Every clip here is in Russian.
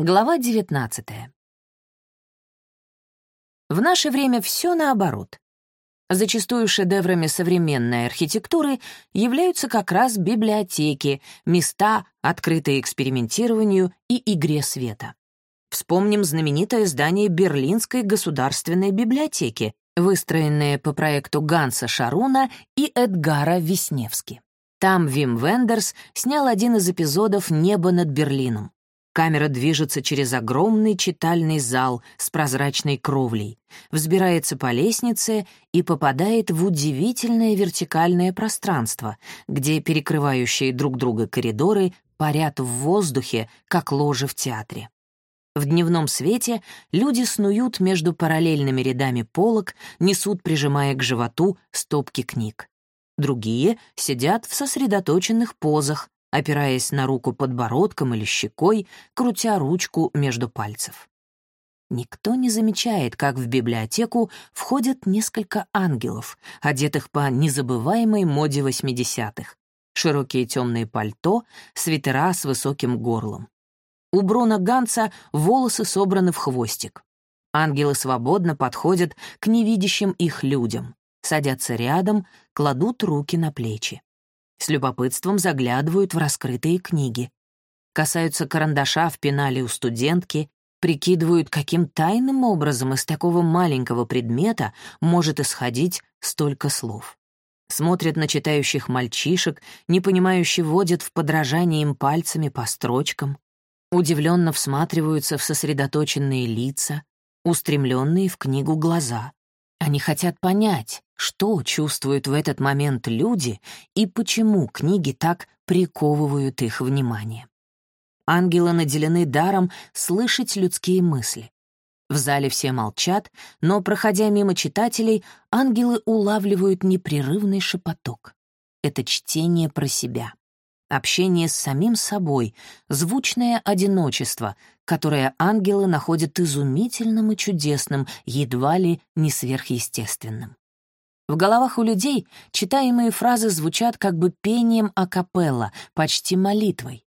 Глава 19. В наше время все наоборот. Зачастую шедеврами современной архитектуры являются как раз библиотеки, места, открытые экспериментированию и игре света. Вспомним знаменитое здание Берлинской государственной библиотеки, выстроенное по проекту Ганса Шаруна и Эдгара Висневски. Там Вим Вендерс снял один из эпизодов «Небо над Берлином». Камера движется через огромный читальный зал с прозрачной кровлей, взбирается по лестнице и попадает в удивительное вертикальное пространство, где перекрывающие друг друга коридоры парят в воздухе, как ложи в театре. В дневном свете люди снуют между параллельными рядами полок, несут, прижимая к животу, стопки книг. Другие сидят в сосредоточенных позах, опираясь на руку подбородком или щекой, крутя ручку между пальцев. Никто не замечает, как в библиотеку входят несколько ангелов, одетых по незабываемой моде 80-х. Широкие темные пальто, свитера с высоким горлом. У Бруна Ганца волосы собраны в хвостик. Ангелы свободно подходят к невидящим их людям, садятся рядом, кладут руки на плечи. С любопытством заглядывают в раскрытые книги. Касаются карандаша в пенале у студентки, прикидывают, каким тайным образом из такого маленького предмета может исходить столько слов. Смотрят на читающих мальчишек, не понимающие водят в подражании им пальцами по строчкам, удивленно всматриваются в сосредоточенные лица, устремленные в книгу глаза. Они хотят понять, что чувствуют в этот момент люди и почему книги так приковывают их внимание. Ангелы наделены даром слышать людские мысли. В зале все молчат, но, проходя мимо читателей, ангелы улавливают непрерывный шепоток. Это чтение про себя. Общение с самим собой, звучное одиночество, которое ангелы находят изумительным и чудесным, едва ли не сверхъестественным. В головах у людей читаемые фразы звучат как бы пением акапелла, почти молитвой.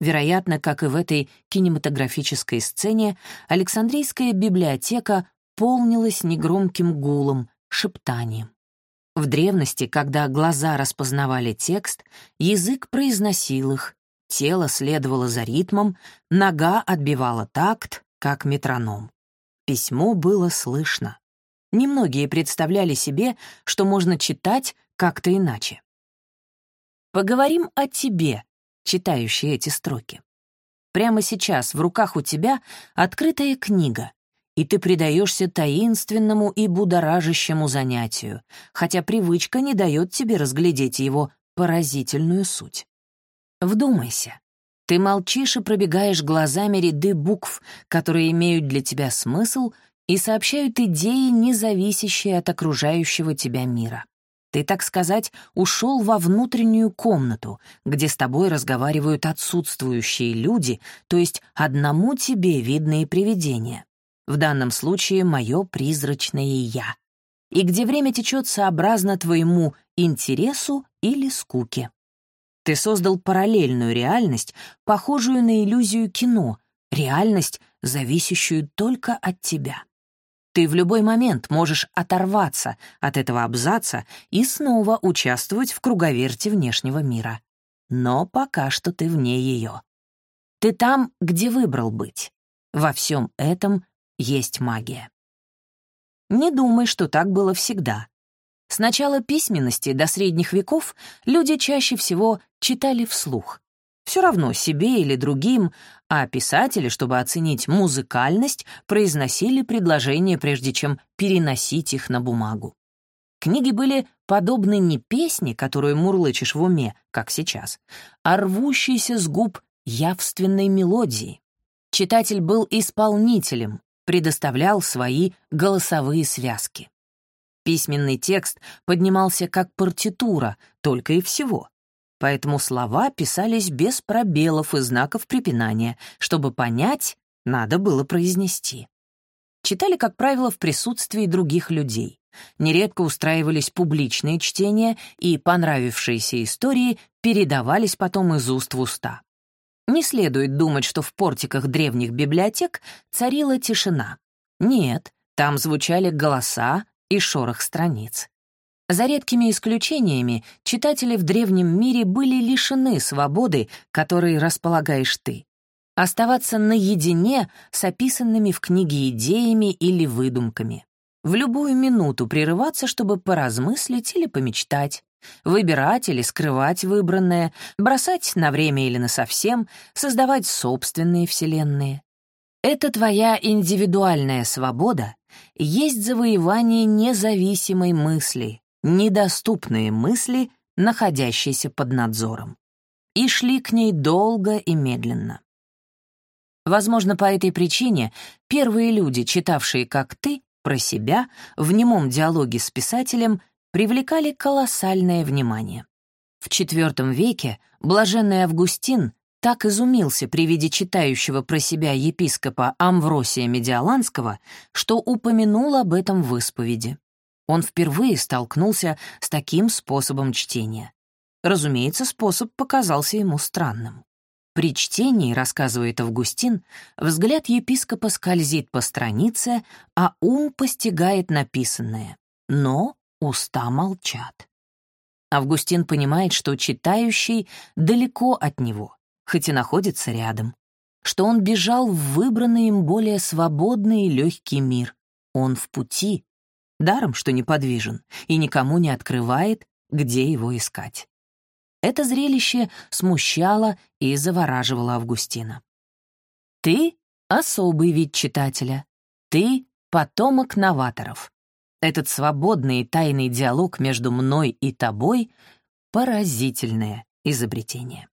Вероятно, как и в этой кинематографической сцене, Александрийская библиотека полнилась негромким гулом, шептанием. В древности, когда глаза распознавали текст, язык произносил их, тело следовало за ритмом, нога отбивала такт, как метроном. Письмо было слышно. Немногие представляли себе, что можно читать как-то иначе. Поговорим о тебе, читающий эти строки. Прямо сейчас в руках у тебя открытая книга, и ты предаешься таинственному и будоражащему занятию, хотя привычка не дает тебе разглядеть его поразительную суть. Вдумайся. Ты молчишь и пробегаешь глазами ряды букв, которые имеют для тебя смысл и сообщают идеи, не зависящие от окружающего тебя мира. Ты, так сказать, ушел во внутреннюю комнату, где с тобой разговаривают отсутствующие люди, то есть одному тебе видные привидения. В данном случае мое призрачное «я». И где время течет сообразно твоему интересу или скуке. Ты создал параллельную реальность, похожую на иллюзию кино, реальность, зависящую только от тебя. Ты в любой момент можешь оторваться от этого абзаца и снова участвовать в круговерте внешнего мира. Но пока что ты вне ее. Ты там, где выбрал быть. Во всем этом есть магия. Не думай, что так было всегда. С начала письменности до средних веков люди чаще всего читали вслух. Все равно себе или другим, а писатели, чтобы оценить музыкальность, произносили предложения, прежде чем переносить их на бумагу. Книги были подобны не песне, которую мурлычешь в уме, как сейчас, а рвущейся с губ явственной мелодии. Читатель был исполнителем, предоставлял свои голосовые связки. Письменный текст поднимался как партитура, только и всего поэтому слова писались без пробелов и знаков препинания. Чтобы понять, надо было произнести. Читали, как правило, в присутствии других людей. Нередко устраивались публичные чтения, и понравившиеся истории передавались потом из уст в уста. Не следует думать, что в портиках древних библиотек царила тишина. Нет, там звучали голоса и шорох страниц. За редкими исключениями, читатели в древнем мире были лишены свободы, которой располагаешь ты. Оставаться наедине с описанными в книге идеями или выдумками. В любую минуту прерываться, чтобы поразмыслить или помечтать. Выбирать или скрывать выбранное, бросать на время или на совсем, создавать собственные вселенные. Это твоя индивидуальная свобода есть завоевание независимой мысли, недоступные мысли, находящиеся под надзором. И шли к ней долго и медленно. Возможно, по этой причине первые люди, читавшие как ты, про себя, в немом диалоге с писателем, привлекали колоссальное внимание. В IV веке блаженный Августин так изумился при виде читающего про себя епископа Амвросия Медиаланского, что упомянул об этом в исповеди. Он впервые столкнулся с таким способом чтения. Разумеется, способ показался ему странным. При чтении, рассказывает Августин, взгляд епископа скользит по странице, а ум постигает написанное. Но уста молчат. Августин понимает, что читающий далеко от него, хоть и находится рядом, что он бежал в выбранный им более свободный и легкий мир. Он в пути, даром, что неподвижен, и никому не открывает, где его искать. Это зрелище смущало и завораживало Августина. «Ты — особый вид читателя. Ты — потомок новаторов. Этот свободный и тайный диалог между мной и тобой — поразительное изобретение».